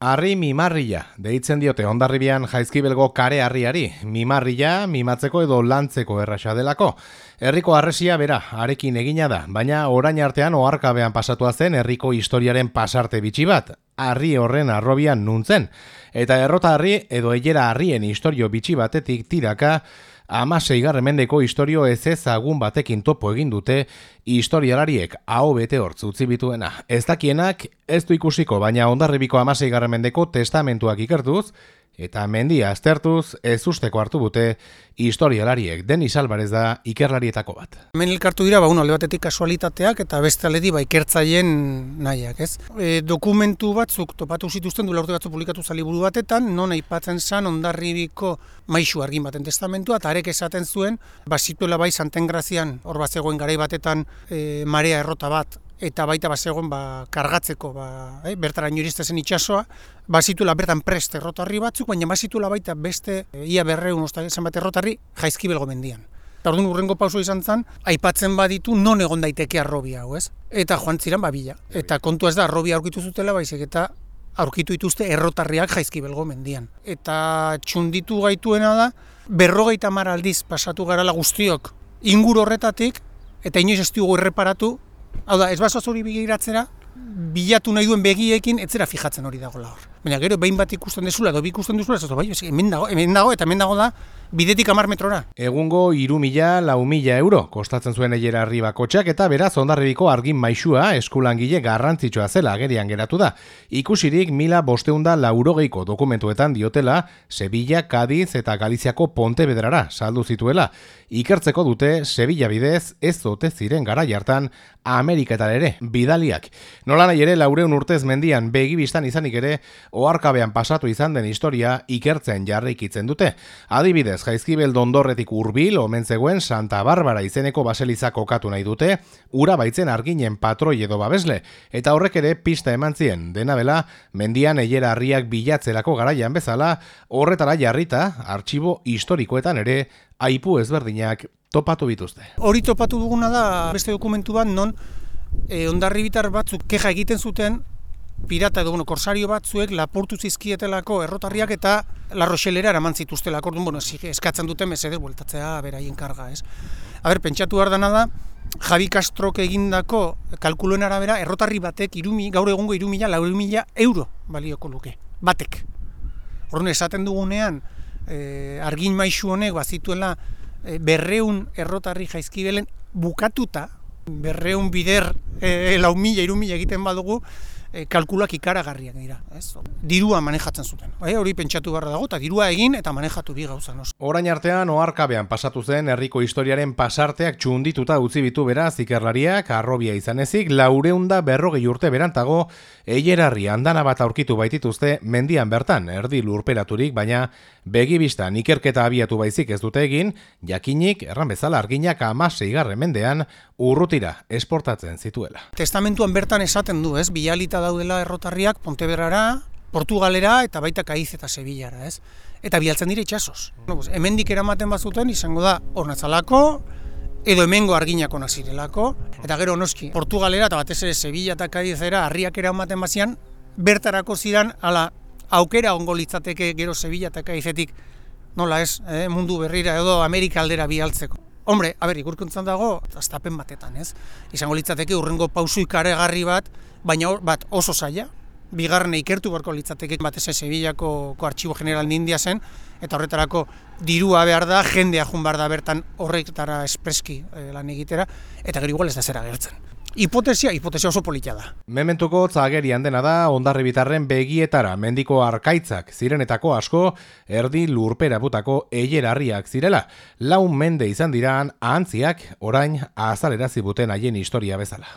Arri mimarria, deitzen diote ondarribian jaizkibelgo kare harriari, mimarria, mimatzeko edo lantzeko erraxa delako. Herriko arresia bera, arekin egina da, baina orain artean oharkabean pasatua zen herriko historiaren pasarte bitxi bat, harri horren arrobian nuntzen. Eta errota harri edo egera harrien historio bitxi batetik tiraka, amasei mendeko historio ez ezagun batekin topo egin dute historialariek hau bete hortz utzi bituena. Ez dakienak ez du ikusiko, baina ondarribiko amasei mendeko testamentuak ikertuz, eta mendia aztertuz ez usteko hartu bute historialariek den izalbarez da ikerlarietako bat. Hemen elkartu dira, ba, uno, batetik kasualitateak eta beste aledi ba, ikertzaien nahiak, ez? E, dokumentu batzuk topatu zituzten du urte batzuk publikatu zaliburu batetan, non aipatzen zan ondarribiko maisu argin baten testamentua, eta arek esaten zuen, bazituela bai santengrazian, hor bat zegoen garai batetan e, marea errota bat, eta baita bazegoen ba, kargatzeko, ba, eh, bertara zen itxasoa, bazitula bertan preste errotarri batzuk, baina bazitula baita beste eh, ia berreun usta esan bat errotarri jaizkibelgo mendian. Eta orduan urrengo pauso izan zen, aipatzen baditu non egon daiteke arrobia hau, ez? Eta joan ziren babila. Eta kontu ez da arrobia aurkitu zutela, baizik eta aurkitu dituzte errotarriak jaizkibelgo mendian. Eta txunditu gaituena da, berrogeita mar aldiz pasatu garala guztiok ingur horretatik, eta inoiz ez dugu erreparatu Hau da, ez baso zuri bigiratzera, bilatu nahi duen begiekin, etzera fijatzen hori dago hor. Baina gero, behin bat ikusten dezula, edo bi ikusten dezula, ez bai, hemen dago, hemen dago, eta hemen dago da, bidetik amar metrora. Egungo iru mila, lau mila euro, kostatzen zuen egera arriba kotxak, eta beraz ondarribiko argin maixua eskulangile garrantzitsua zela agerian geratu da. Ikusirik mila bosteunda laurogeiko dokumentuetan diotela, Sevilla, Cadiz eta Galiziako Pontevedrara saldu zituela. Ikertzeko dute, Sevilla bidez, ez zote ziren gara jartan, Ameriketan ere, bidaliak. Nola nahi ere, laureun urtez mendian begibistan izanik ere, oarkabean pasatu izan den historia ikertzen jarraikitzen dute. Adibidez, jaizkibel dondorretik urbil, omen zegoen Santa Barbara izeneko baseliza kokatu nahi dute, ura baitzen arginen patroi edo babesle, eta horrek ere pista eman zien, dena bela, mendian eiera harriak bilatzelako garaian bezala, horretara jarrita, artxibo historikoetan ere, aipu ezberdinak topatu bituzte. Hori topatu duguna da beste dokumentu bat non e, ondarribitar batzuk keja egiten zuten pirata edo bueno, korsario batzuek laportu zizkietelako errotarriak eta La Rochelera eraman zituztelako, orduan, bueno, eskatzen dute mesedez bueltatzea beraien karga, ez? A ber, pentsatu behar dana da, Javi Castrok egindako kalkuluen arabera, errotarri batek irumi, gaur egungo irumila, lau mila euro balioko luke, batek. Orduan, esaten dugunean, e, argin maisu honek bazituela e, berreun errotarri jaizkibelen bukatuta, berreun bider e, lau mila, irumila egiten badugu, e, kalkulak ikaragarriak dira, ez? Dirua manejatzen zuten. Bai, hori pentsatu beharra dago eta dirua egin eta manejatu bi gauza nos. Orain artean oharkabean pasatu zen herriko historiaren pasarteak txundituta utzi bitu beraz ikerlariak arrobia izan ezik laureunda berrogei urte berantago eierarri andana bat aurkitu baitituzte mendian bertan erdi lurperaturik baina begibistan ikerketa abiatu baizik ez dute egin jakinik erran bezala arginak amasei garre mendean urrutira esportatzen zituela. Testamentuan bertan esaten du, ez? Bialita daudela errotarriak Ponteberrara, Portugalera eta baita Kaiz eta Sevillara, ez? Eta bialtzen dira itxasoz. No, pues, hemendik eramaten bazuten izango da Ornatzalako edo hemengo arginako nazirelako eta gero noski Portugalera eta batez ere Sevilla eta Kaizera harriak eramaten bazian bertarako zidan hala aukera ongo litzateke gero Sevilla eta Kaizetik nola ez, eh, mundu berrira edo Amerika aldera bialtzeko. Hombre, a ber, ikurkuntzan dago, aztapen batetan, ez? Izango litzateke urrengo pausu ikaregarri bat, baina bat oso zaila, bigarren ikertu barko litzateke batez ez Sevillako artxibo general nindia zen, eta horretarako dirua behar da, jendea jun behar da bertan horretara espreski eh, lan egitera, eta gero igual ez da zera gertzen. Hipotesia, hipotesia oso politia da. Mementuko zagerian dena da, ondarri bitarren begietara mendiko arkaitzak zirenetako asko, erdi lurpera butako eierarriak zirela. Laun mende izan diran, ahantziak orain azalera zibuten haien historia bezala.